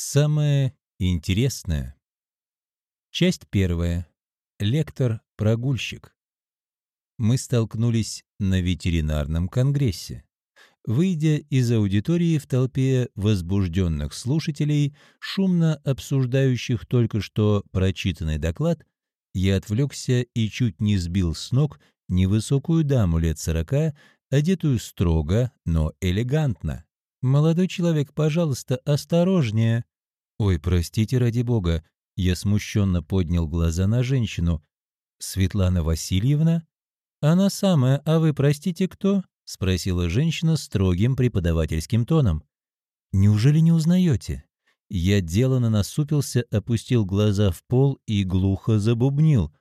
Самое интересное. Часть первая. Лектор-прогульщик. Мы столкнулись на ветеринарном конгрессе. Выйдя из аудитории в толпе возбужденных слушателей, шумно обсуждающих только что прочитанный доклад, я отвлекся и чуть не сбил с ног невысокую даму лет сорока, одетую строго, но элегантно. «Молодой человек, пожалуйста, осторожнее!» «Ой, простите, ради бога!» Я смущенно поднял глаза на женщину. «Светлана Васильевна?» «Она самая, а вы, простите, кто?» — спросила женщина строгим преподавательским тоном. «Неужели не узнаете?» Я деланно насупился, опустил глаза в пол и глухо забубнил.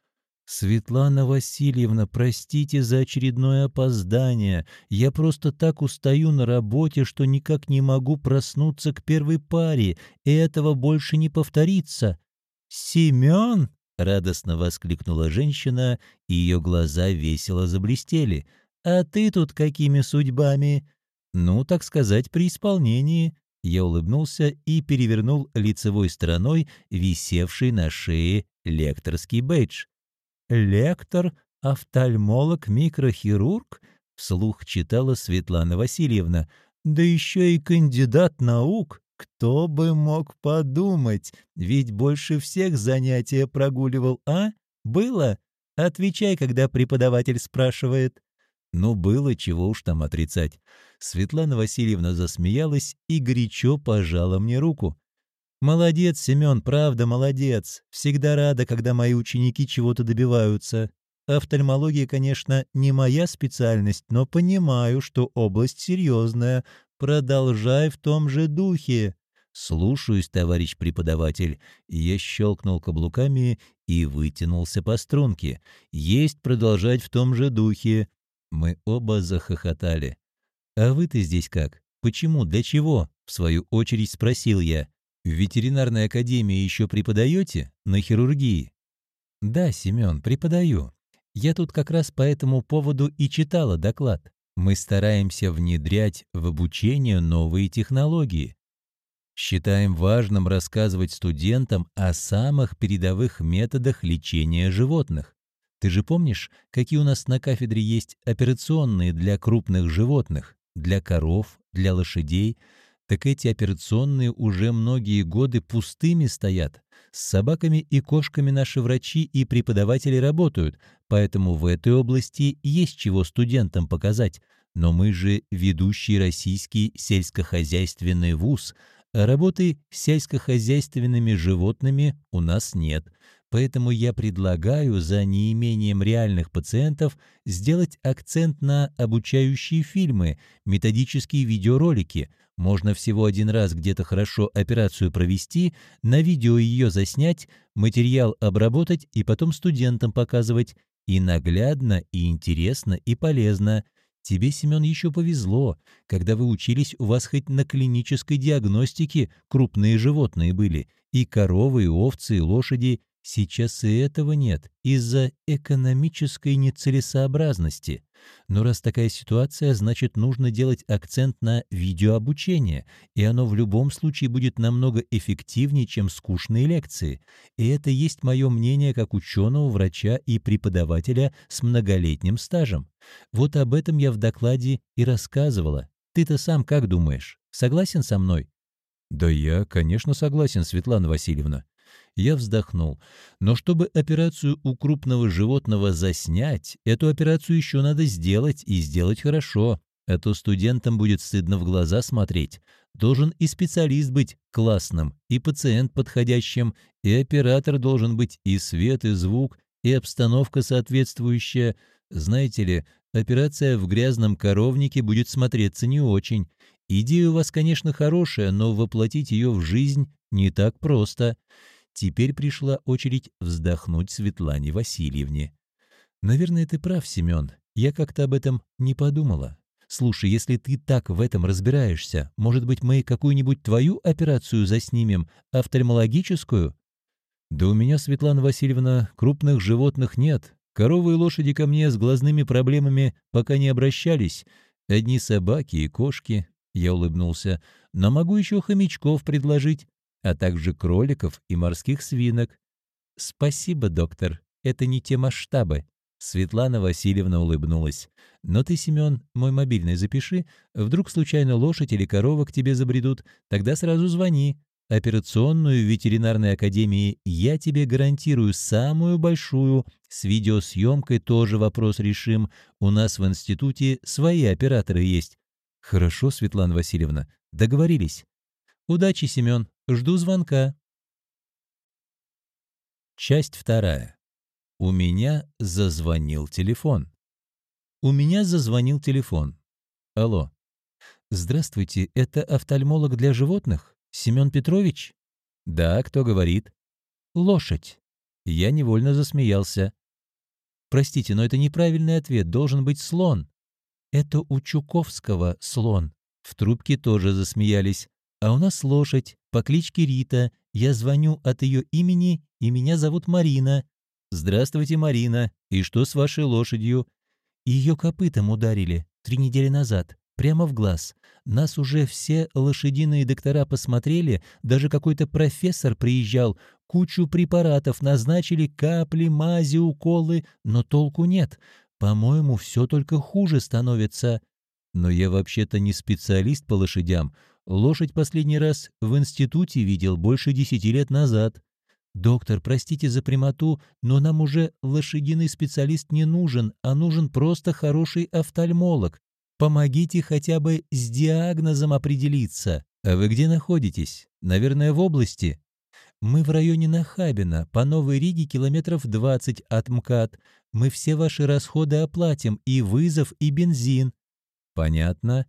«Светлана Васильевна, простите за очередное опоздание. Я просто так устаю на работе, что никак не могу проснуться к первой паре, и этого больше не повторится». «Семен!» — радостно воскликнула женщина, и ее глаза весело заблестели. «А ты тут какими судьбами?» «Ну, так сказать, при исполнении». Я улыбнулся и перевернул лицевой стороной висевший на шее лекторский бейдж. «Лектор, офтальмолог, микрохирург?» — вслух читала Светлана Васильевна. «Да еще и кандидат наук! Кто бы мог подумать? Ведь больше всех занятия прогуливал, а? Было? Отвечай, когда преподаватель спрашивает». Ну, было, чего уж там отрицать. Светлана Васильевна засмеялась и горячо пожала мне руку. «Молодец, Семен, правда, молодец. Всегда рада, когда мои ученики чего-то добиваются. Офтальмология, конечно, не моя специальность, но понимаю, что область серьезная. Продолжай в том же духе». «Слушаюсь, товарищ преподаватель». Я щелкнул каблуками и вытянулся по струнке. «Есть продолжать в том же духе». Мы оба захохотали. «А вы-то здесь как? Почему? Для чего?» — в свою очередь спросил я. В ветеринарной академии еще преподаете? На хирургии? Да, Семен, преподаю. Я тут как раз по этому поводу и читала доклад. Мы стараемся внедрять в обучение новые технологии. Считаем важным рассказывать студентам о самых передовых методах лечения животных. Ты же помнишь, какие у нас на кафедре есть операционные для крупных животных, для коров, для лошадей – так эти операционные уже многие годы пустыми стоят. С собаками и кошками наши врачи и преподаватели работают, поэтому в этой области есть чего студентам показать. Но мы же ведущий российский сельскохозяйственный вуз, работы с сельскохозяйственными животными у нас нет. Поэтому я предлагаю за неимением реальных пациентов сделать акцент на обучающие фильмы, методические видеоролики – можно всего один раз где-то хорошо операцию провести, на видео ее заснять, материал обработать и потом студентам показывать. И наглядно, и интересно, и полезно. Тебе, Семен, еще повезло. Когда вы учились, у вас хоть на клинической диагностике крупные животные были. И коровы, и овцы, и лошади. Сейчас и этого нет, из-за экономической нецелесообразности. Но раз такая ситуация, значит нужно делать акцент на видеообучение, и оно в любом случае будет намного эффективнее, чем скучные лекции. И это есть мое мнение как ученого, врача и преподавателя с многолетним стажем. Вот об этом я в докладе и рассказывала. Ты-то сам как думаешь? Согласен со мной? Да я, конечно, согласен, Светлана Васильевна. Я вздохнул. Но чтобы операцию у крупного животного заснять, эту операцию еще надо сделать и сделать хорошо. А то студентам будет стыдно в глаза смотреть. Должен и специалист быть классным, и пациент подходящим, и оператор должен быть и свет, и звук, и обстановка соответствующая. Знаете ли, операция в грязном коровнике будет смотреться не очень. Идея у вас, конечно, хорошая, но воплотить ее в жизнь не так просто. Теперь пришла очередь вздохнуть Светлане Васильевне. «Наверное, ты прав, Семен. Я как-то об этом не подумала. Слушай, если ты так в этом разбираешься, может быть, мы какую-нибудь твою операцию заснимем, офтальмологическую?» «Да у меня, Светлана Васильевна, крупных животных нет. Коровы и лошади ко мне с глазными проблемами пока не обращались. Одни собаки и кошки». Я улыбнулся. «Но могу еще хомячков предложить. А также кроликов и морских свинок. Спасибо, доктор, это не те масштабы. Светлана Васильевна улыбнулась. «Но ты, Семен, мой мобильный запиши. Вдруг случайно лошадь или корова к тебе забредут, тогда сразу звони. Операционную в ветеринарной академии я тебе гарантирую самую большую. С видеосъемкой тоже вопрос решим. У нас в институте свои операторы есть». «Хорошо, Светлана Васильевна, договорились». «Удачи, Семен. Жду звонка». Часть вторая. У меня зазвонил телефон. У меня зазвонил телефон. Алло. Здравствуйте, это офтальмолог для животных? Семен Петрович? Да, кто говорит? Лошадь. Я невольно засмеялся. Простите, но это неправильный ответ, должен быть слон. Это у Чуковского слон. В трубке тоже засмеялись. А у нас лошадь по кличке Рита. Я звоню от ее имени, и меня зовут Марина. «Здравствуйте, Марина. И что с вашей лошадью?» Ее копытом ударили три недели назад, прямо в глаз. Нас уже все лошадиные доктора посмотрели, даже какой-то профессор приезжал, кучу препаратов назначили, капли, мази, уколы, но толку нет. По-моему, все только хуже становится. Но я вообще-то не специалист по лошадям. Лошадь последний раз в институте видел больше десяти лет назад. «Доктор, простите за прямоту, но нам уже лошадиный специалист не нужен, а нужен просто хороший офтальмолог. Помогите хотя бы с диагнозом определиться. А вы где находитесь? Наверное, в области?» «Мы в районе Нахабина, по Новой Риге километров 20 от МКАД. Мы все ваши расходы оплатим, и вызов, и бензин». «Понятно.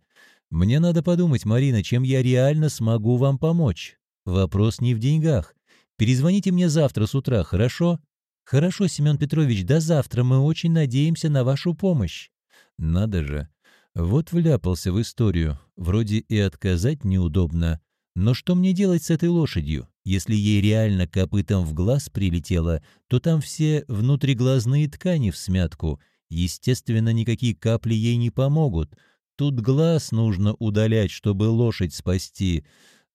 Мне надо подумать, Марина, чем я реально смогу вам помочь. Вопрос не в деньгах. Перезвоните мне завтра с утра, хорошо? Хорошо, Семен Петрович, до завтра. Мы очень надеемся на вашу помощь. Надо же. Вот вляпался в историю. Вроде и отказать неудобно. Но что мне делать с этой лошадью? Если ей реально копытом в глаз прилетело, то там все внутриглазные ткани в смятку. Естественно, никакие капли ей не помогут. Тут глаз нужно удалять, чтобы лошадь спасти.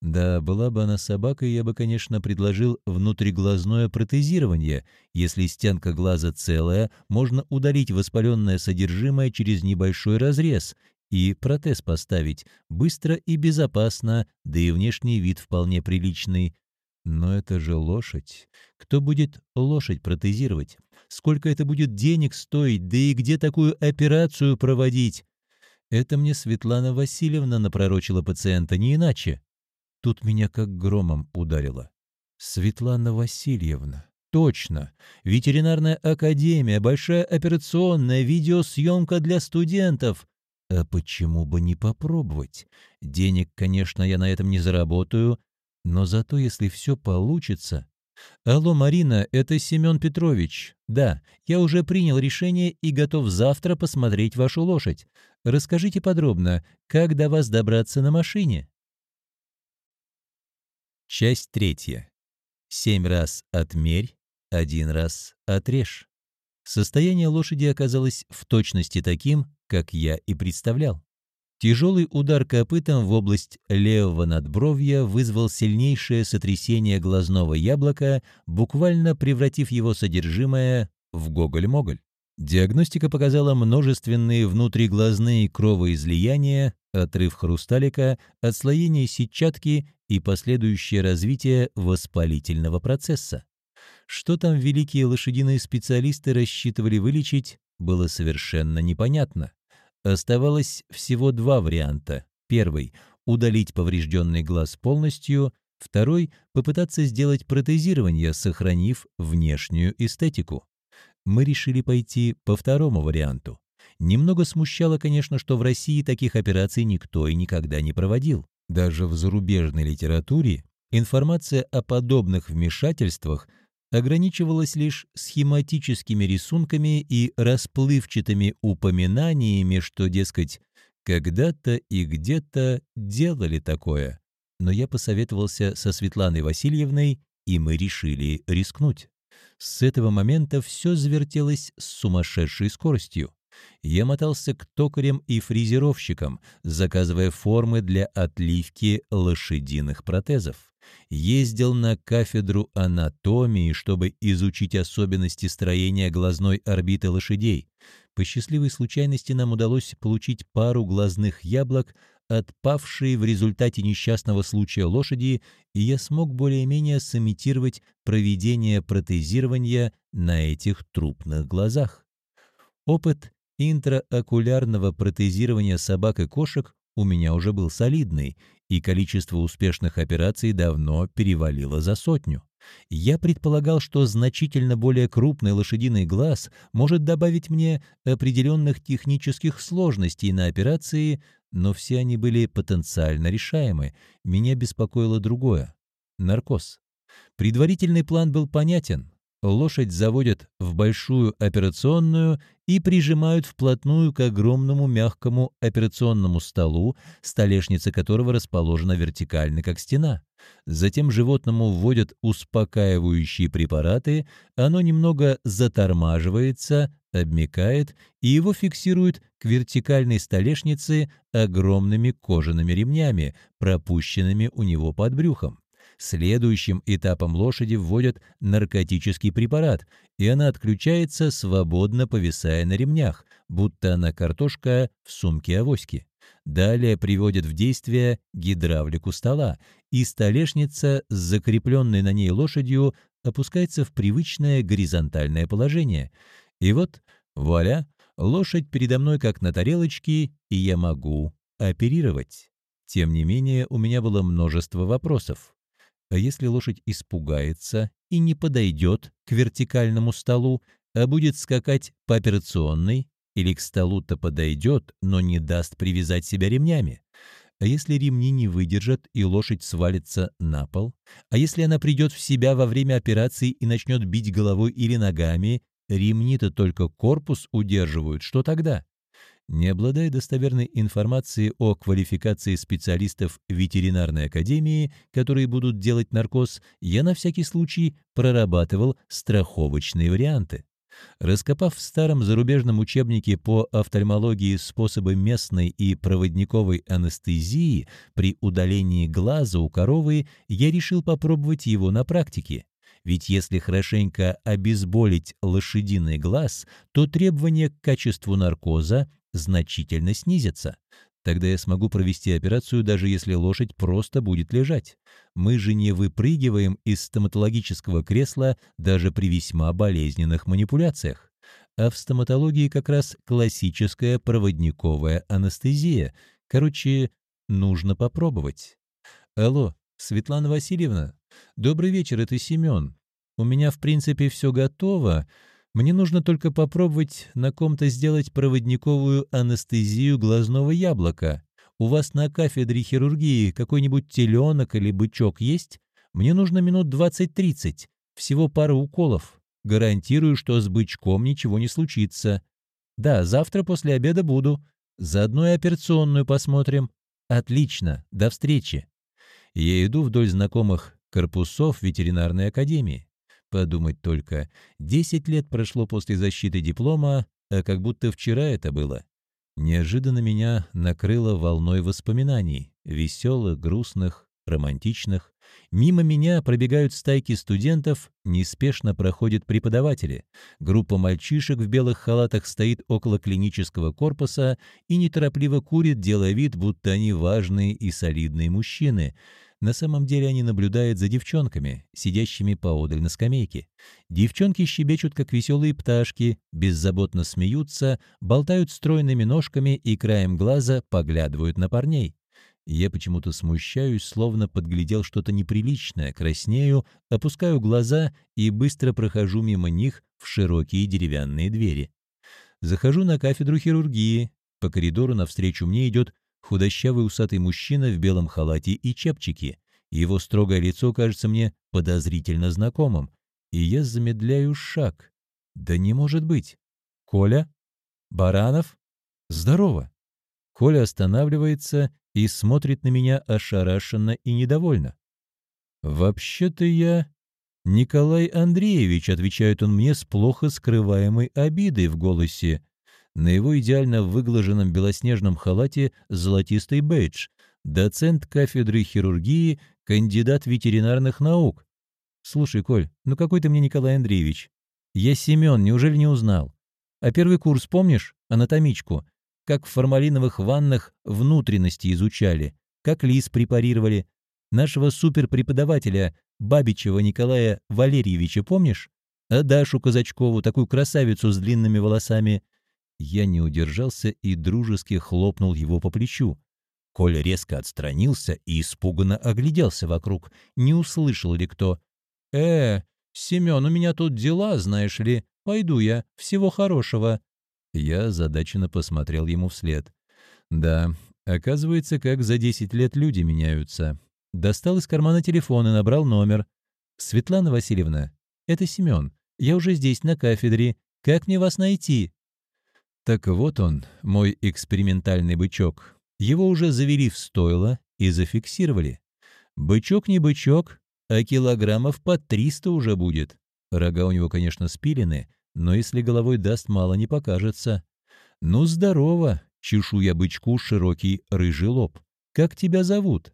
Да, была бы она собакой, я бы, конечно, предложил внутриглазное протезирование. Если стенка глаза целая, можно удалить воспаленное содержимое через небольшой разрез и протез поставить. Быстро и безопасно, да и внешний вид вполне приличный. Но это же лошадь. Кто будет лошадь протезировать? Сколько это будет денег стоить? Да и где такую операцию проводить? Это мне Светлана Васильевна напророчила пациента, не иначе. Тут меня как громом ударило. Светлана Васильевна. Точно. Ветеринарная академия, большая операционная, видеосъемка для студентов. А почему бы не попробовать? Денег, конечно, я на этом не заработаю, но зато, если все получится... «Алло, Марина, это Семен Петрович. Да, я уже принял решение и готов завтра посмотреть вашу лошадь. Расскажите подробно, как до вас добраться на машине?» Часть третья. Семь раз отмерь, один раз отрежь. Состояние лошади оказалось в точности таким, как я и представлял. Тяжелый удар копытом в область левого надбровья вызвал сильнейшее сотрясение глазного яблока, буквально превратив его содержимое в гоголь-моголь. Диагностика показала множественные внутриглазные кровоизлияния, отрыв хрусталика, отслоение сетчатки и последующее развитие воспалительного процесса. Что там великие лошадиные специалисты рассчитывали вылечить, было совершенно непонятно. Оставалось всего два варианта. Первый – удалить поврежденный глаз полностью, второй – попытаться сделать протезирование, сохранив внешнюю эстетику. Мы решили пойти по второму варианту. Немного смущало, конечно, что в России таких операций никто и никогда не проводил. Даже в зарубежной литературе информация о подобных вмешательствах ограничивалась лишь схематическими рисунками и расплывчатыми упоминаниями, что, дескать, когда-то и где-то делали такое. Но я посоветовался со Светланой Васильевной, и мы решили рискнуть. С этого момента все завертелось с сумасшедшей скоростью. Я мотался к токарям и фрезеровщикам, заказывая формы для отливки лошадиных протезов. Ездил на кафедру анатомии, чтобы изучить особенности строения глазной орбиты лошадей. По счастливой случайности нам удалось получить пару глазных яблок, отпавшие в результате несчастного случая лошади, и я смог более-менее сымитировать проведение протезирования на этих трупных глазах. Опыт интраокулярного протезирования собак и кошек у меня уже был солидный, и количество успешных операций давно перевалило за сотню. Я предполагал, что значительно более крупный лошадиный глаз может добавить мне определенных технических сложностей на операции, но все они были потенциально решаемы. Меня беспокоило другое — наркоз. Предварительный план был понятен лошадь заводят в большую операционную и прижимают вплотную к огромному мягкому операционному столу, столешница которого расположена вертикально, как стена. Затем животному вводят успокаивающие препараты, оно немного затормаживается, обмекает, и его фиксируют к вертикальной столешнице огромными кожаными ремнями, пропущенными у него под брюхом. Следующим этапом лошади вводят наркотический препарат, и она отключается, свободно повисая на ремнях, будто она картошка в сумке авоськи. Далее приводят в действие гидравлику стола, и столешница с закрепленной на ней лошадью опускается в привычное горизонтальное положение. И вот, вуаля, лошадь передо мной как на тарелочке, и я могу оперировать. Тем не менее, у меня было множество вопросов. А если лошадь испугается и не подойдет к вертикальному столу, а будет скакать по операционной, или к столу-то подойдет, но не даст привязать себя ремнями? А если ремни не выдержат и лошадь свалится на пол? А если она придет в себя во время операции и начнет бить головой или ногами, ремни-то только корпус удерживают, что тогда? Не обладая достоверной информацией о квалификации специалистов ветеринарной академии, которые будут делать наркоз, я на всякий случай прорабатывал страховочные варианты. Раскопав в старом зарубежном учебнике по офтальмологии способы местной и проводниковой анестезии при удалении глаза у коровы, я решил попробовать его на практике. Ведь если хорошенько обезболить лошадиный глаз, то требования к качеству наркоза значительно снизится. Тогда я смогу провести операцию, даже если лошадь просто будет лежать. Мы же не выпрыгиваем из стоматологического кресла даже при весьма болезненных манипуляциях. А в стоматологии как раз классическая проводниковая анестезия. Короче, нужно попробовать. Алло, Светлана Васильевна? Добрый вечер, это Семен. У меня, в принципе, все готово. Мне нужно только попробовать на ком-то сделать проводниковую анестезию глазного яблока. У вас на кафедре хирургии какой-нибудь теленок или бычок есть? Мне нужно минут 20-30, всего пара уколов. Гарантирую, что с бычком ничего не случится. Да, завтра после обеда буду. Заодно и операционную посмотрим. Отлично, до встречи. Я иду вдоль знакомых корпусов ветеринарной академии. Подумать только, 10 лет прошло после защиты диплома, а как будто вчера это было. Неожиданно меня накрыло волной воспоминаний, веселых, грустных, романтичных. Мимо меня пробегают стайки студентов, неспешно проходят преподаватели. Группа мальчишек в белых халатах стоит около клинического корпуса и неторопливо курит, делая вид, будто они важные и солидные мужчины. На самом деле они наблюдают за девчонками, сидящими поодаль на скамейке. Девчонки щебечут, как веселые пташки, беззаботно смеются, болтают стройными ножками и краем глаза поглядывают на парней. Я почему-то смущаюсь, словно подглядел что-то неприличное, краснею, опускаю глаза и быстро прохожу мимо них в широкие деревянные двери. Захожу на кафедру хирургии. По коридору навстречу мне идет худощавый усатый мужчина в белом халате и чепчике. Его строгое лицо кажется мне подозрительно знакомым, и я замедляю шаг. Да не может быть. Коля? Баранов? Здорово. Коля останавливается и смотрит на меня ошарашенно и недовольно. «Вообще-то я...» «Николай Андреевич», — отвечает он мне с плохо скрываемой обидой в голосе. На его идеально выглаженном белоснежном халате золотистый бейдж. Доцент кафедры хирургии, кандидат ветеринарных наук. Слушай, Коль, ну какой ты мне Николай Андреевич? Я Семен, неужели не узнал? А первый курс помнишь? Анатомичку. Как в формалиновых ваннах внутренности изучали. Как лис препарировали. Нашего суперпреподавателя Бабичева Николая Валерьевича помнишь? А Дашу Казачкову, такую красавицу с длинными волосами. Я не удержался и дружески хлопнул его по плечу. Коля резко отстранился и испуганно огляделся вокруг. Не услышал ли кто? «Э, Семен, у меня тут дела, знаешь ли. Пойду я. Всего хорошего». Я озадаченно посмотрел ему вслед. «Да, оказывается, как за десять лет люди меняются». Достал из кармана телефон и набрал номер. «Светлана Васильевна, это Семен. Я уже здесь, на кафедре. Как мне вас найти?» Так вот он, мой экспериментальный бычок. Его уже завели в стойло и зафиксировали. Бычок не бычок, а килограммов по 300 уже будет. Рога у него, конечно, спилены, но если головой даст, мало не покажется. Ну, здорово, чешу я бычку широкий рыжий лоб. Как тебя зовут?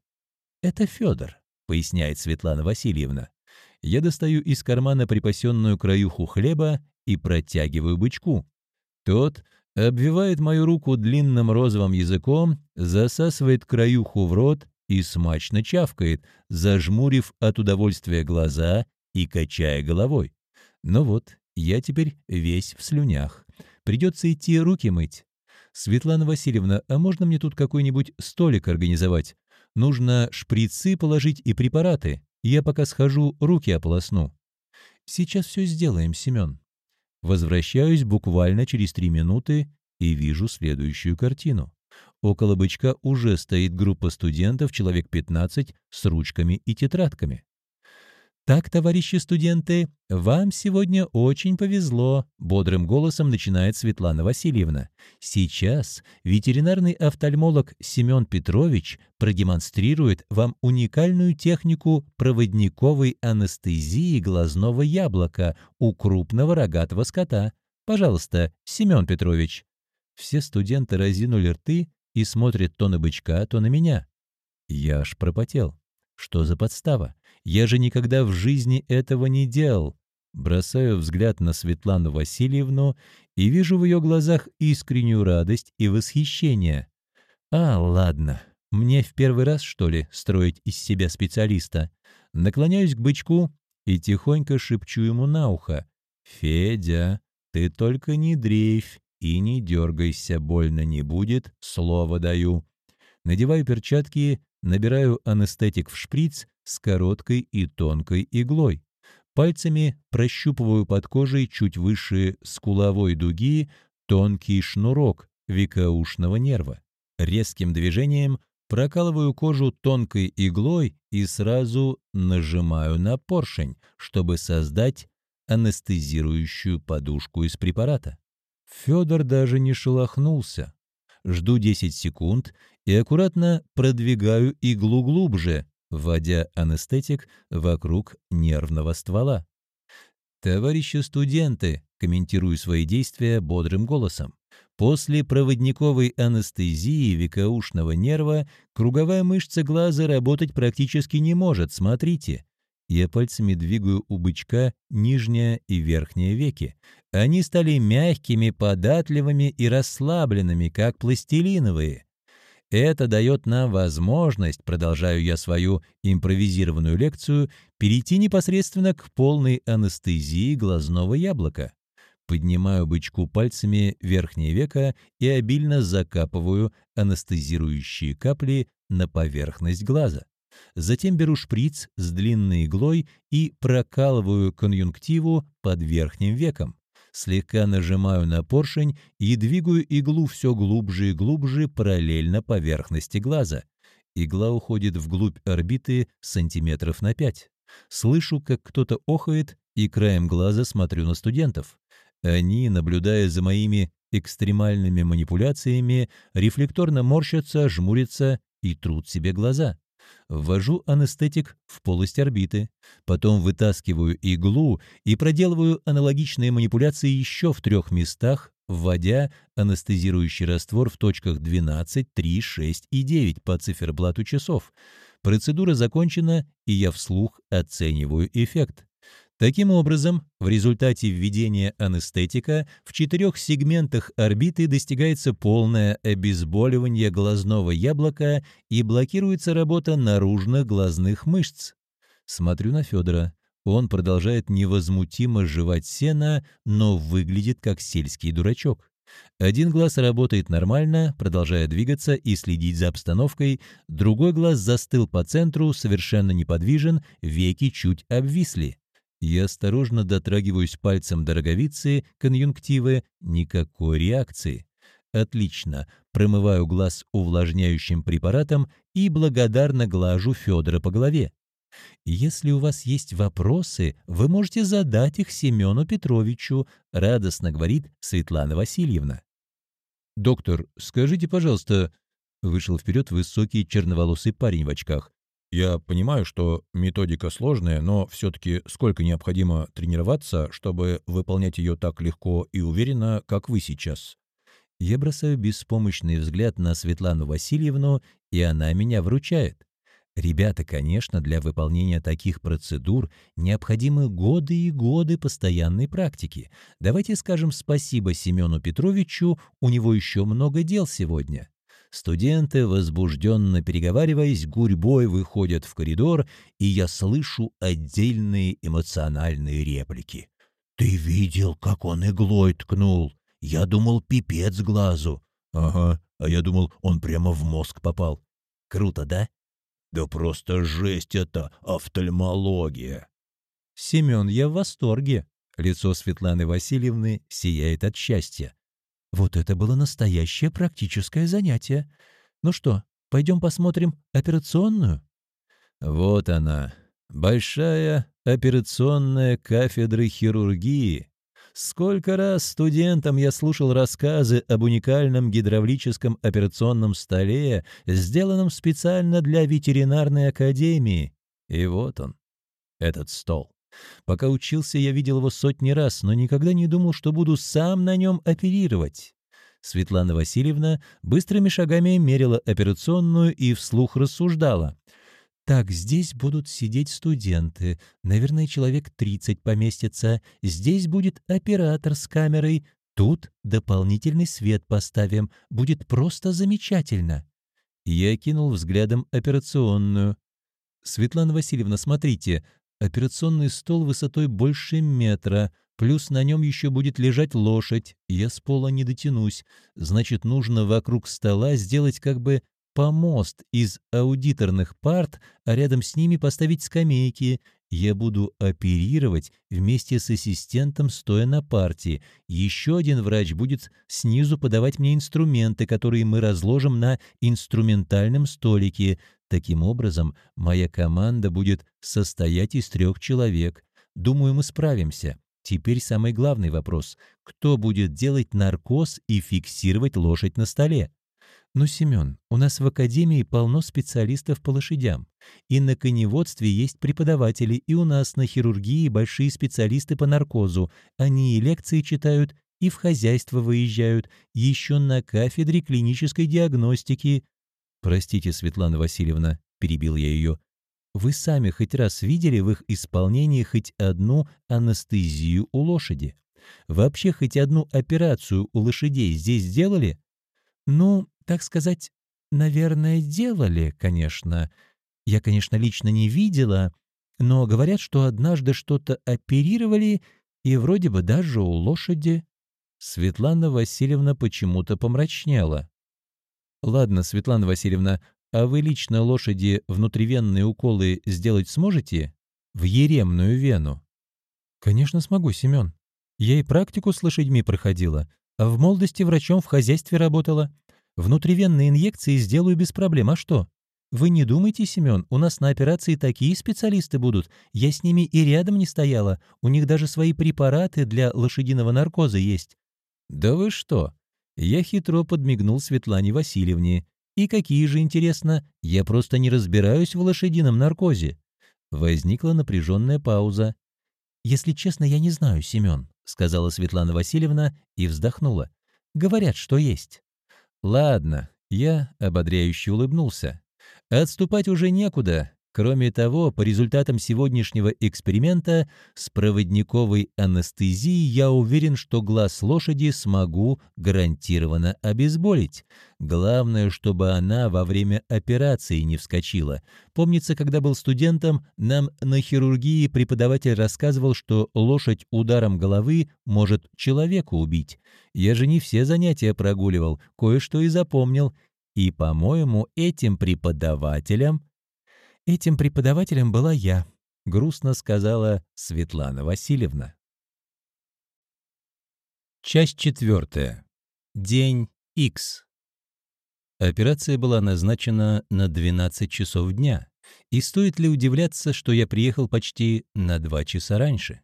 Это Федор, поясняет Светлана Васильевна. Я достаю из кармана припасенную краюху хлеба и протягиваю бычку. Тот обвивает мою руку длинным розовым языком, засасывает краюху в рот и смачно чавкает, зажмурив от удовольствия глаза и качая головой. Ну вот, я теперь весь в слюнях. Придется идти руки мыть. Светлана Васильевна, а можно мне тут какой-нибудь столик организовать? Нужно шприцы положить и препараты. Я пока схожу, руки ополосну. Сейчас все сделаем, Семен. Возвращаюсь буквально через три минуты и вижу следующую картину. Около бычка уже стоит группа студентов, человек 15, с ручками и тетрадками. «Так, товарищи студенты, вам сегодня очень повезло», — бодрым голосом начинает Светлана Васильевна. «Сейчас ветеринарный офтальмолог Семен Петрович продемонстрирует вам уникальную технику проводниковой анестезии глазного яблока у крупного рогатого скота. Пожалуйста, Семен Петрович». Все студенты разинули рты и смотрят то на бычка, то на меня. Я аж пропотел. Что за подстава? Я же никогда в жизни этого не делал. Бросаю взгляд на Светлану Васильевну и вижу в ее глазах искреннюю радость и восхищение. А, ладно, мне в первый раз, что ли, строить из себя специалиста? Наклоняюсь к бычку и тихонько шепчу ему на ухо. «Федя, ты только не дрейфь и не дергайся, больно не будет, слово даю». Надеваю перчатки Набираю анестетик в шприц с короткой и тонкой иглой. Пальцами прощупываю под кожей чуть выше скуловой дуги тонкий шнурок векоушного нерва. Резким движением прокалываю кожу тонкой иглой и сразу нажимаю на поршень, чтобы создать анестезирующую подушку из препарата. Федор даже не шелохнулся. Жду 10 секунд и аккуратно продвигаю иглу глубже, вводя анестетик вокруг нервного ствола. «Товарищи студенты», — комментирую свои действия бодрым голосом, После проводниковой анестезии векоушного нерва круговая мышца глаза работать практически не может, смотрите. Я пальцами двигаю у бычка нижнее и верхнее веки. Они стали мягкими, податливыми и расслабленными, как пластилиновые. Это дает нам возможность, продолжаю я свою импровизированную лекцию, перейти непосредственно к полной анестезии глазного яблока. Поднимаю бычку пальцами верхнее веко и обильно закапываю анестезирующие капли на поверхность глаза. Затем беру шприц с длинной иглой и прокалываю конъюнктиву под верхним веком. Слегка нажимаю на поршень и двигаю иглу все глубже и глубже параллельно поверхности глаза. Игла уходит вглубь орбиты сантиметров на пять. Слышу, как кто-то охает, и краем глаза смотрю на студентов. Они, наблюдая за моими экстремальными манипуляциями, рефлекторно морщатся, жмурятся и трут себе глаза. Ввожу анестетик в полость орбиты, потом вытаскиваю иглу и проделываю аналогичные манипуляции еще в трех местах вводя анестезирующий раствор в точках 12, 3, 6 и 9 по циферблату часов. Процедура закончена, и я вслух оцениваю эффект. Таким образом, в результате введения анестетика в четырех сегментах орбиты достигается полное обезболивание глазного яблока и блокируется работа наружных глазных мышц. Смотрю на Федора. Он продолжает невозмутимо жевать сено, но выглядит как сельский дурачок. Один глаз работает нормально, продолжая двигаться и следить за обстановкой, другой глаз застыл по центру, совершенно неподвижен, веки чуть обвисли. Я осторожно дотрагиваюсь пальцем до роговицы, конъюнктивы, никакой реакции. Отлично. Промываю глаз увлажняющим препаратом и благодарно глажу Федора по голове. Если у вас есть вопросы, вы можете задать их Семену Петровичу, радостно говорит Светлана Васильевна. «Доктор, скажите, пожалуйста...» Вышел вперед высокий черноволосый парень в очках. Я понимаю, что методика сложная, но все-таки сколько необходимо тренироваться, чтобы выполнять ее так легко и уверенно, как вы сейчас? Я бросаю беспомощный взгляд на Светлану Васильевну, и она меня вручает. Ребята, конечно, для выполнения таких процедур необходимы годы и годы постоянной практики. Давайте скажем спасибо Семену Петровичу, у него еще много дел сегодня. Студенты, возбужденно переговариваясь, гурьбой выходят в коридор, и я слышу отдельные эмоциональные реплики. «Ты видел, как он иглой ткнул? Я думал, пипец глазу». «Ага, а я думал, он прямо в мозг попал». «Круто, да?» «Да просто жесть это, офтальмология!» «Семен, я в восторге!» Лицо Светланы Васильевны сияет от счастья. Вот это было настоящее практическое занятие. Ну что, пойдем посмотрим операционную? Вот она, большая операционная кафедра хирургии. Сколько раз студентам я слушал рассказы об уникальном гидравлическом операционном столе, сделанном специально для ветеринарной академии. И вот он, этот стол. Пока учился, я видел его сотни раз, но никогда не думал, что буду сам на нем оперировать. Светлана Васильевна быстрыми шагами мерила операционную и вслух рассуждала. «Так, здесь будут сидеть студенты, наверное, человек 30 поместится. Здесь будет оператор с камерой. Тут дополнительный свет поставим. Будет просто замечательно». Я кинул взглядом операционную. «Светлана Васильевна, смотрите, Операционный стол высотой больше метра, плюс на нем еще будет лежать лошадь. Я с пола не дотянусь. Значит, нужно вокруг стола сделать как бы помост из аудиторных парт, а рядом с ними поставить скамейки. Я буду оперировать вместе с ассистентом, стоя на парте. Еще один врач будет снизу подавать мне инструменты, которые мы разложим на инструментальном столике. Таким образом, моя команда будет состоять из трех человек. Думаю, мы справимся. Теперь самый главный вопрос. Кто будет делать наркоз и фиксировать лошадь на столе? Ну, Семен, у нас в академии полно специалистов по лошадям. И на коневодстве есть преподаватели, и у нас на хирургии большие специалисты по наркозу. Они и лекции читают, и в хозяйство выезжают, еще на кафедре клинической диагностики. «Простите, Светлана Васильевна», — перебил я ее, «вы сами хоть раз видели в их исполнении хоть одну анестезию у лошади? Вообще хоть одну операцию у лошадей здесь сделали?» «Ну, так сказать, наверное, делали, конечно. Я, конечно, лично не видела, но говорят, что однажды что-то оперировали, и вроде бы даже у лошади». Светлана Васильевна почему-то помрачнела. «Ладно, Светлана Васильевна, а вы лично лошади внутривенные уколы сделать сможете? В еремную вену?» «Конечно смогу, Семен. Я и практику с лошадьми проходила, а в молодости врачом в хозяйстве работала. Внутривенные инъекции сделаю без проблем, а что? Вы не думайте, Семен, у нас на операции такие специалисты будут. Я с ними и рядом не стояла. У них даже свои препараты для лошадиного наркоза есть». «Да вы что? Я хитро подмигнул Светлане Васильевне. «И какие же, интересно? Я просто не разбираюсь в лошадином наркозе». Возникла напряженная пауза. «Если честно, я не знаю, Семен», — сказала Светлана Васильевна и вздохнула. Говорят, что есть. Ладно, я ободряюще улыбнулся. Отступать уже некуда. Кроме того, по результатам сегодняшнего эксперимента с проводниковой анестезией я уверен, что глаз лошади смогу гарантированно обезболить. Главное, чтобы она во время операции не вскочила. Помнится, когда был студентом, нам на хирургии преподаватель рассказывал, что лошадь ударом головы может человека убить. Я же не все занятия прогуливал, кое-что и запомнил. И, по-моему, этим преподавателям Этим преподавателем была я, грустно сказала Светлана Васильевна. Часть четвертая. День X. Операция была назначена на 12 часов дня. И стоит ли удивляться, что я приехал почти на 2 часа раньше?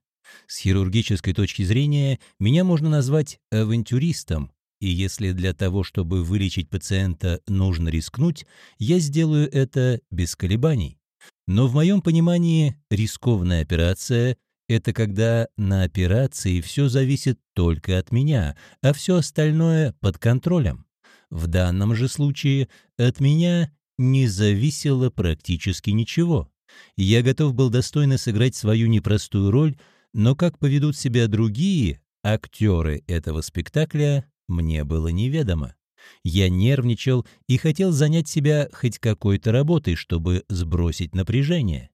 С хирургической точки зрения меня можно назвать авантюристом, и если для того, чтобы вылечить пациента, нужно рискнуть, я сделаю это без колебаний. Но в моем понимании рискованная операция – это когда на операции все зависит только от меня, а все остальное под контролем. В данном же случае от меня не зависело практически ничего. Я готов был достойно сыграть свою непростую роль, но как поведут себя другие актеры этого спектакля, мне было неведомо. Я нервничал и хотел занять себя хоть какой-то работой, чтобы сбросить напряжение.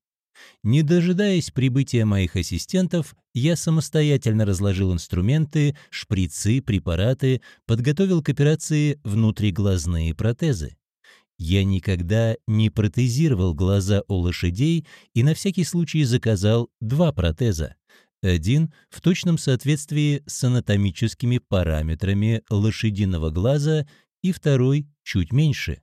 Не дожидаясь прибытия моих ассистентов, я самостоятельно разложил инструменты, шприцы, препараты, подготовил к операции внутриглазные протезы. Я никогда не протезировал глаза у лошадей и на всякий случай заказал два протеза один в точном соответствии с анатомическими параметрами лошадиного глаза и второй чуть меньше.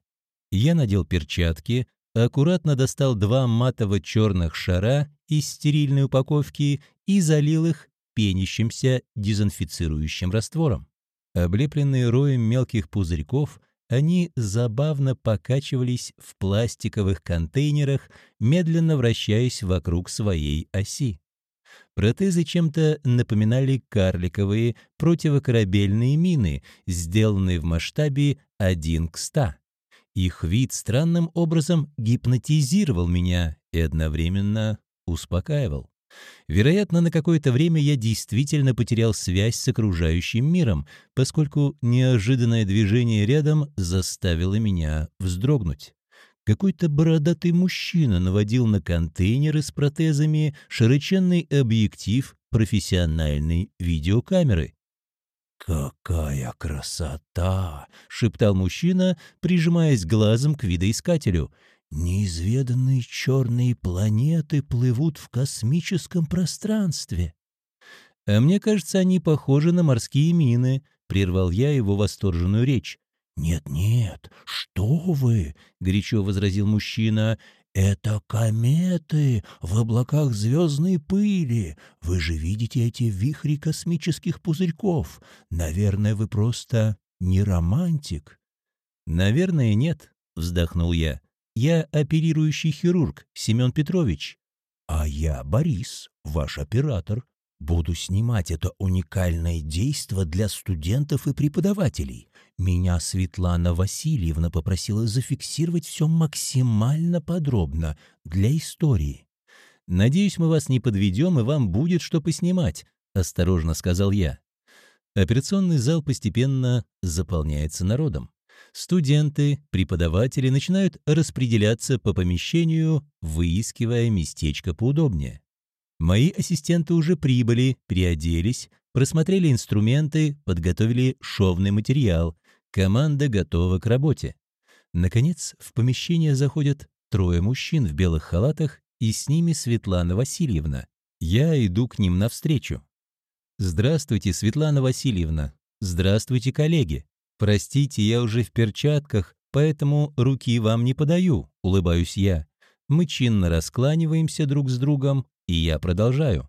Я надел перчатки, аккуратно достал два матово-черных шара из стерильной упаковки и залил их пенящимся дезинфицирующим раствором. Облепленные роем мелких пузырьков, они забавно покачивались в пластиковых контейнерах, медленно вращаясь вокруг своей оси. Протезы чем-то напоминали карликовые противокорабельные мины, сделанные в масштабе 1 к 100. Их вид странным образом гипнотизировал меня и одновременно успокаивал. Вероятно, на какое-то время я действительно потерял связь с окружающим миром, поскольку неожиданное движение рядом заставило меня вздрогнуть. Какой-то бородатый мужчина наводил на контейнеры с протезами широченный объектив профессиональной видеокамеры. «Какая красота!» — шептал мужчина, прижимаясь глазом к видоискателю. «Неизведанные черные планеты плывут в космическом пространстве». «А мне кажется, они похожи на морские мины», — прервал я его восторженную речь. «Нет-нет, что вы!» — горячо возразил мужчина. «Это кометы в облаках звездной пыли. Вы же видите эти вихри космических пузырьков. Наверное, вы просто не романтик». «Наверное, нет», — вздохнул я. «Я оперирующий хирург, Семен Петрович». «А я Борис, ваш оператор. Буду снимать это уникальное действо для студентов и преподавателей. Меня Светлана Васильевна попросила зафиксировать все максимально подробно для истории. «Надеюсь, мы вас не подведем, и вам будет что поснимать», — осторожно сказал я. Операционный зал постепенно заполняется народом. Студенты, преподаватели начинают распределяться по помещению, выискивая местечко поудобнее. Мои ассистенты уже прибыли, переоделись, просмотрели инструменты, подготовили шовный материал, Команда готова к работе. Наконец, в помещение заходят трое мужчин в белых халатах, и с ними Светлана Васильевна. Я иду к ним навстречу. «Здравствуйте, Светлана Васильевна. Здравствуйте, коллеги. Простите, я уже в перчатках, поэтому руки вам не подаю», — улыбаюсь я. Мы чинно раскланиваемся друг с другом, и я продолжаю.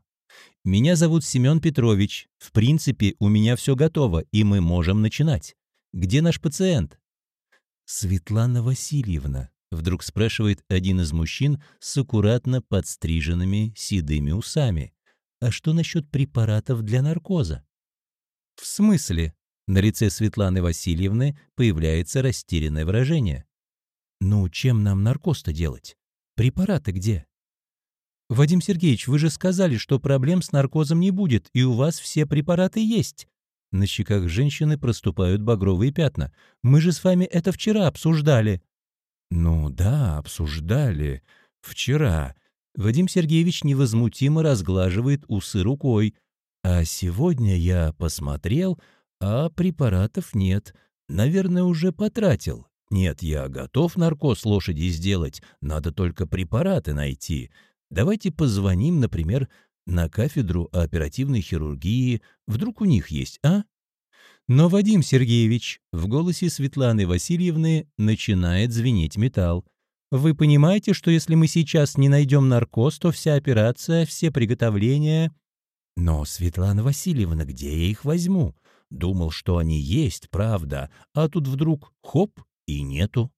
«Меня зовут Семен Петрович. В принципе, у меня все готово, и мы можем начинать. Где наш пациент?» «Светлана Васильевна», — вдруг спрашивает один из мужчин с аккуратно подстриженными седыми усами. «А что насчет препаратов для наркоза?» «В смысле?» На лице Светланы Васильевны появляется растерянное выражение. «Ну, чем нам наркоз-то делать? Препараты где?» «Вадим Сергеевич, вы же сказали, что проблем с наркозом не будет, и у вас все препараты есть». На щеках женщины проступают багровые пятна. «Мы же с вами это вчера обсуждали». «Ну да, обсуждали. Вчера». Вадим Сергеевич невозмутимо разглаживает усы рукой. «А сегодня я посмотрел, а препаратов нет. Наверное, уже потратил. Нет, я готов наркоз лошади сделать, надо только препараты найти. Давайте позвоним, например, на кафедру оперативной хирургии. Вдруг у них есть, а? Но, Вадим Сергеевич, в голосе Светланы Васильевны начинает звенеть металл. Вы понимаете, что если мы сейчас не найдем наркоз, то вся операция, все приготовления... Но, Светлана Васильевна, где я их возьму? Думал, что они есть, правда, а тут вдруг хоп и нету.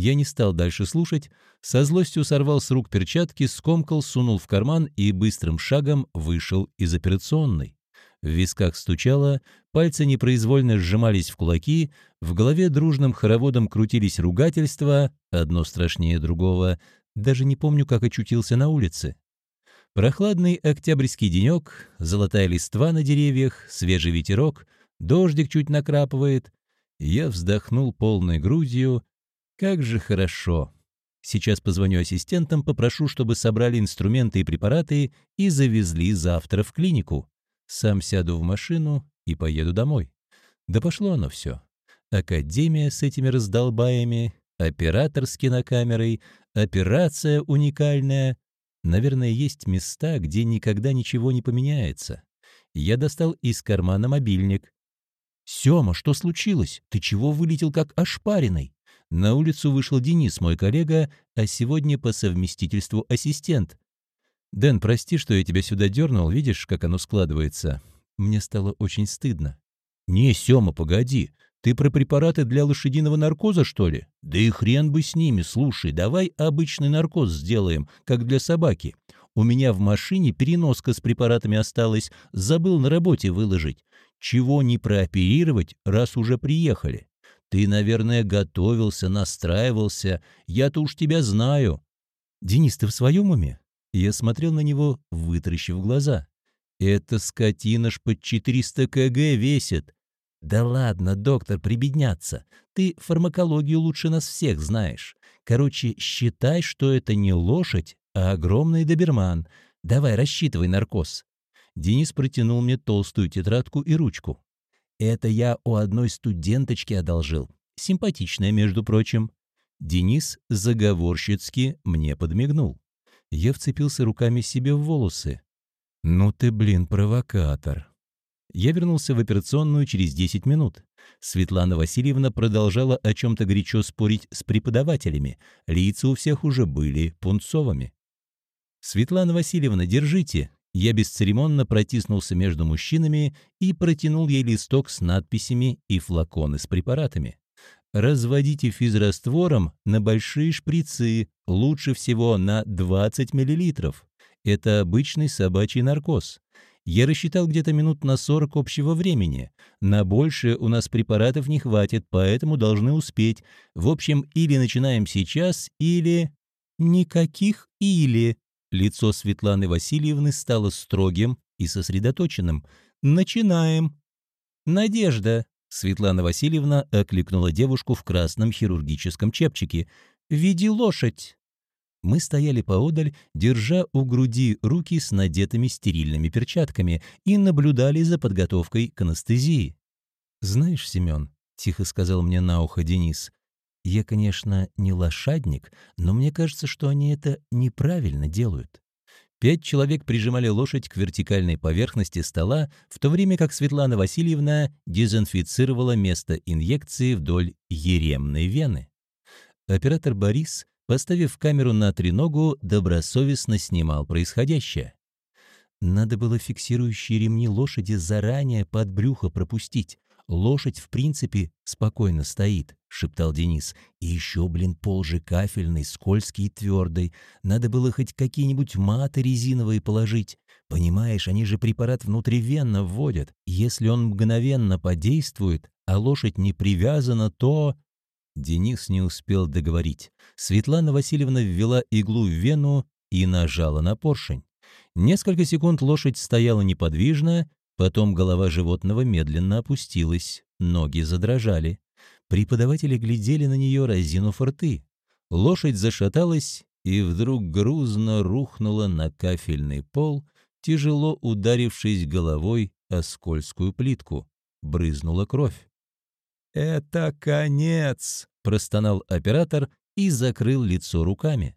Я не стал дальше слушать, со злостью сорвал с рук перчатки, скомкал, сунул в карман и быстрым шагом вышел из операционной. В висках стучало, пальцы непроизвольно сжимались в кулаки, в голове дружным хороводом крутились ругательства, одно страшнее другого. Даже не помню, как очутился на улице. Прохладный октябрьский денек, золотая листва на деревьях, свежий ветерок, дождик чуть накрапывает. Я вздохнул полной грудью. Как же хорошо. Сейчас позвоню ассистентам, попрошу, чтобы собрали инструменты и препараты и завезли завтра в клинику. Сам сяду в машину и поеду домой. Да пошло оно все. Академия с этими раздолбаями, оператор с кинокамерой, операция уникальная — Наверное, есть места, где никогда ничего не поменяется. Я достал из кармана мобильник. «Сема, что случилось? Ты чего вылетел как ошпаренный?» На улицу вышел Денис, мой коллега, а сегодня по совместительству ассистент. «Дэн, прости, что я тебя сюда дернул, видишь, как оно складывается?» Мне стало очень стыдно. «Не, Сема, погоди, ты про препараты для лошадиного наркоза, что ли? Да и хрен бы с ними, слушай, давай обычный наркоз сделаем, как для собаки. У меня в машине переноска с препаратами осталась, забыл на работе выложить. Чего не прооперировать, раз уже приехали? Ты, наверное, готовился, настраивался, я-то уж тебя знаю. Денис, ты в своем уме? Я смотрел на него, вытаращив глаза. Эта скотина ж под 400 кг весит. «Да ладно, доктор, прибедняться. Ты фармакологию лучше нас всех знаешь. Короче, считай, что это не лошадь, а огромный доберман. Давай, рассчитывай наркоз». Денис протянул мне толстую тетрадку и ручку. «Это я у одной студенточки одолжил. Симпатичная, между прочим». Денис заговорщицки мне подмигнул. Я вцепился руками себе в волосы. «Ну ты, блин, провокатор. Я вернулся в операционную через 10 минут. Светлана Васильевна продолжала о чем-то горячо спорить с преподавателями. Лица у всех уже были пунцовыми. «Светлана Васильевна, держите!» Я бесцеремонно протиснулся между мужчинами и протянул ей листок с надписями и флаконы с препаратами. Разводите физраствором на большие шприцы, лучше всего на 20 мл. Это обычный собачий наркоз. Я рассчитал где-то минут на 40 общего времени. На больше у нас препаратов не хватит, поэтому должны успеть. В общем, или начинаем сейчас, или... Никаких «или». Лицо Светланы Васильевны стало строгим и сосредоточенным. «Начинаем». «Надежда», — Светлана Васильевна окликнула девушку в красном хирургическом чепчике. «Веди лошадь». Мы стояли поодаль, держа у груди руки с надетыми стерильными перчатками и наблюдали за подготовкой к анестезии. «Знаешь, Семен», — тихо сказал мне на ухо Денис, «я, конечно, не лошадник, но мне кажется, что они это неправильно делают». Пять человек прижимали лошадь к вертикальной поверхности стола, в то время как Светлана Васильевна дезинфицировала место инъекции вдоль еремной вены. Оператор Борис Поставив камеру на треногу, добросовестно снимал происходящее. Надо было фиксирующие ремни лошади заранее под брюхо пропустить. Лошадь, в принципе, спокойно стоит», — шептал Денис. «И еще, блин, пол же кафельный, скользкий и твердый. Надо было хоть какие-нибудь маты резиновые положить. Понимаешь, они же препарат внутривенно вводят. Если он мгновенно подействует, а лошадь не привязана, то...» Денис не успел договорить. Светлана Васильевна ввела иглу в вену и нажала на поршень. Несколько секунд лошадь стояла неподвижно, потом голова животного медленно опустилась, ноги задрожали. Преподаватели глядели на нее, разинув рты. Лошадь зашаталась и вдруг грузно рухнула на кафельный пол, тяжело ударившись головой о скользкую плитку. Брызнула кровь. «Это конец!» — простонал оператор и закрыл лицо руками.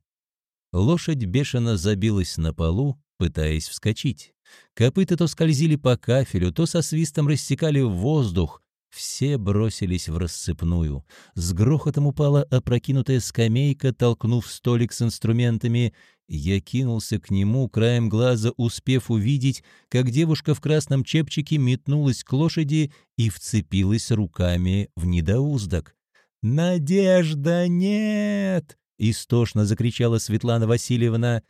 Лошадь бешено забилась на полу, пытаясь вскочить. Копыта то скользили по кафелю, то со свистом рассекали воздух. Все бросились в рассыпную. С грохотом упала опрокинутая скамейка, толкнув столик с инструментами. Я кинулся к нему, краем глаза успев увидеть, как девушка в красном чепчике метнулась к лошади и вцепилась руками в недоуздок. «Надежда нет!» — истошно закричала Светлана Васильевна.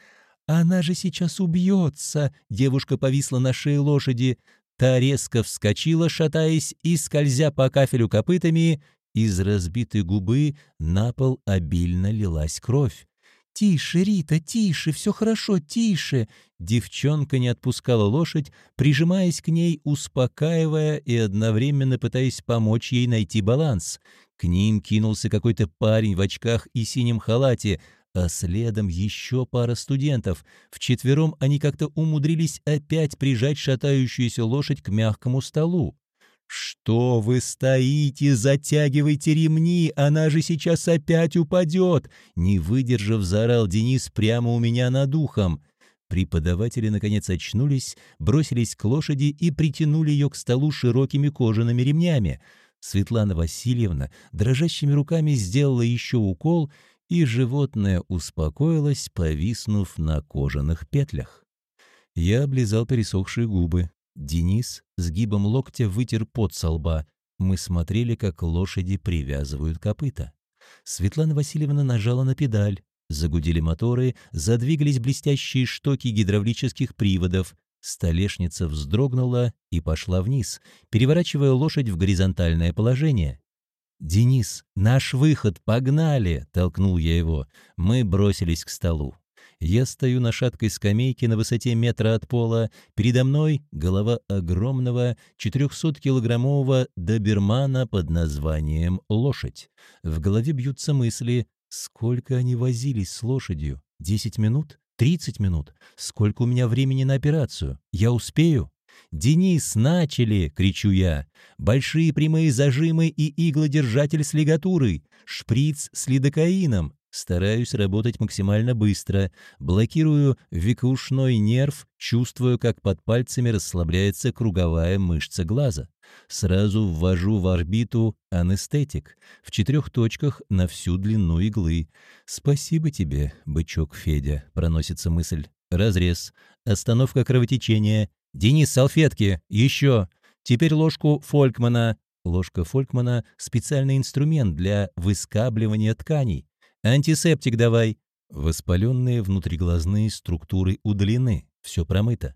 «Она же сейчас убьется!» — девушка повисла на шее лошади. Та резко вскочила, шатаясь и, скользя по кафелю копытами, из разбитой губы на пол обильно лилась кровь. «Тише, Рита, тише, все хорошо, тише!» Девчонка не отпускала лошадь, прижимаясь к ней, успокаивая и одновременно пытаясь помочь ей найти баланс. К ним кинулся какой-то парень в очках и синем халате, а следом еще пара студентов. Вчетвером они как-то умудрились опять прижать шатающуюся лошадь к мягкому столу. «Что вы стоите? Затягивайте ремни, она же сейчас опять упадет!» Не выдержав, заорал Денис прямо у меня над ухом. Преподаватели, наконец, очнулись, бросились к лошади и притянули ее к столу широкими кожаными ремнями. Светлана Васильевна дрожащими руками сделала еще укол, и животное успокоилось, повиснув на кожаных петлях. Я облизал пересохшие губы. Денис с гибом локтя вытер пот со лба. Мы смотрели, как лошади привязывают копыта. Светлана Васильевна нажала на педаль. Загудели моторы, задвигались блестящие штоки гидравлических приводов. Столешница вздрогнула и пошла вниз, переворачивая лошадь в горизонтальное положение. «Денис, наш выход, погнали!» — толкнул я его. Мы бросились к столу. Я стою на шаткой скамейке на высоте метра от пола. Передо мной голова огромного 400-килограммового добермана под названием «Лошадь». В голове бьются мысли, сколько они возились с лошадью? Десять минут? Тридцать минут? Сколько у меня времени на операцию? Я успею? «Денис, начали!» — кричу я. «Большие прямые зажимы и иглодержатель с лигатурой, шприц с лидокаином, Стараюсь работать максимально быстро, блокирую векоушной нерв, чувствую, как под пальцами расслабляется круговая мышца глаза. Сразу ввожу в орбиту анестетик в четырех точках на всю длину иглы. «Спасибо тебе, бычок Федя», — проносится мысль. Разрез. Остановка кровотечения. «Денис, салфетки! Еще! Теперь ложку Фолькмана». Ложка Фолькмана — специальный инструмент для выскабливания тканей. Антисептик давай. Воспаленные внутриглазные структуры удалены. Все промыто.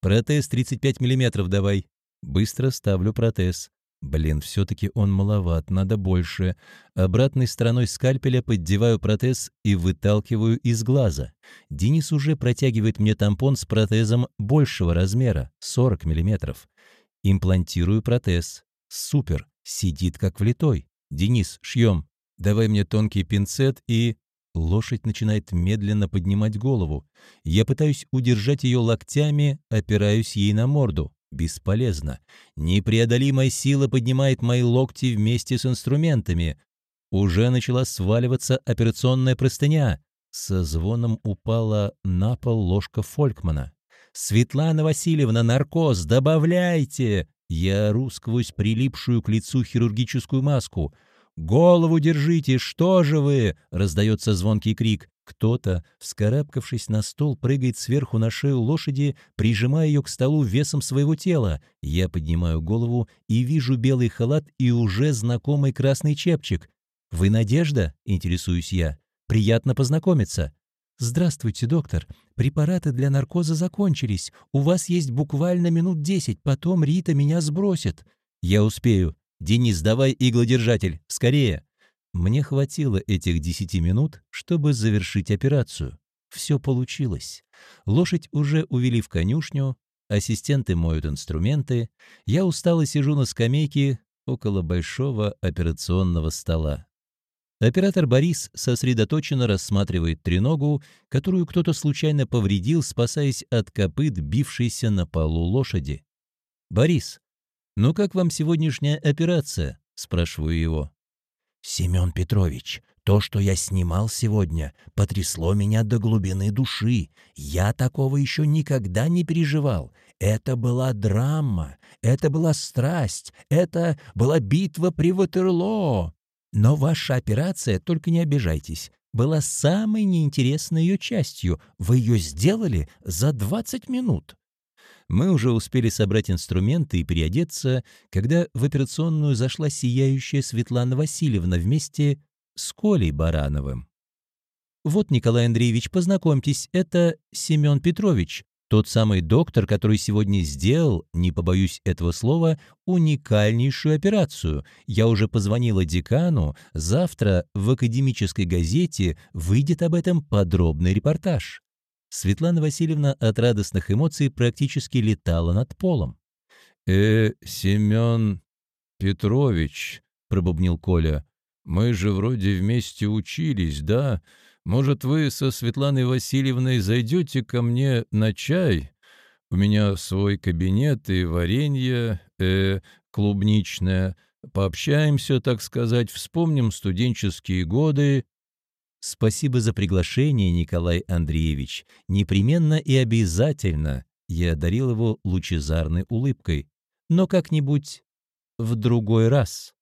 Протез 35 мм давай. Быстро ставлю протез. Блин, все-таки он маловат, надо больше. Обратной стороной скальпеля поддеваю протез и выталкиваю из глаза. Денис уже протягивает мне тампон с протезом большего размера, 40 мм. Имплантирую протез. Супер, сидит как влитой. Денис, шьем. Давай мне тонкий пинцет и... Лошадь начинает медленно поднимать голову. Я пытаюсь удержать ее локтями, опираюсь ей на морду. Бесполезно. Непреодолимая сила поднимает мои локти вместе с инструментами. Уже начала сваливаться операционная простыня. Со звоном упала на пол ложка Фолькмана. «Светлана Васильевна, наркоз, добавляйте!» Я ору сквозь прилипшую к лицу хирургическую маску. «Голову держите! Что же вы?» — раздается звонкий крик. Кто-то, вскарабкавшись на стол, прыгает сверху на шею лошади, прижимая ее к столу весом своего тела. Я поднимаю голову и вижу белый халат и уже знакомый красный чепчик. «Вы Надежда?» — интересуюсь я. «Приятно познакомиться». «Здравствуйте, доктор. Препараты для наркоза закончились. У вас есть буквально минут десять, потом Рита меня сбросит». «Я успею. Денис, давай иглодержатель. Скорее!» Мне хватило этих десяти минут, чтобы завершить операцию. Все получилось. Лошадь уже увели в конюшню, ассистенты моют инструменты, я устало сижу на скамейке около большого операционного стола. Оператор Борис сосредоточенно рассматривает треногу, которую кто-то случайно повредил, спасаясь от копыт, бившейся на полу лошади. «Борис, ну как вам сегодняшняя операция?» — спрашиваю его. «Семен Петрович, то, что я снимал сегодня, потрясло меня до глубины души. Я такого еще никогда не переживал. Это была драма, это была страсть, это была битва при Ватерлоо. Но ваша операция, только не обижайтесь, была самой неинтересной ее частью. Вы ее сделали за 20 минут. Мы уже успели собрать инструменты и переодеться, когда в операционную зашла сияющая Светлана Васильевна вместе с Колей Барановым. «Вот, Николай Андреевич, познакомьтесь, это Семен Петрович, тот самый доктор, который сегодня сделал, не побоюсь этого слова, уникальнейшую операцию. Я уже позвонила декану, завтра в академической газете выйдет об этом подробный репортаж. Светлана Васильевна от радостных эмоций практически летала над полом. «Э, Семен Петрович», — пробубнил Коля, — «мы же вроде вместе учились, да? Может, вы со Светланой Васильевной зайдете ко мне на чай? У меня свой кабинет и варенье, э, клубничное. Пообщаемся, так сказать, вспомним студенческие годы». «Спасибо за приглашение, Николай Андреевич. Непременно и обязательно!» Я одарил его лучезарной улыбкой. «Но как-нибудь в другой раз».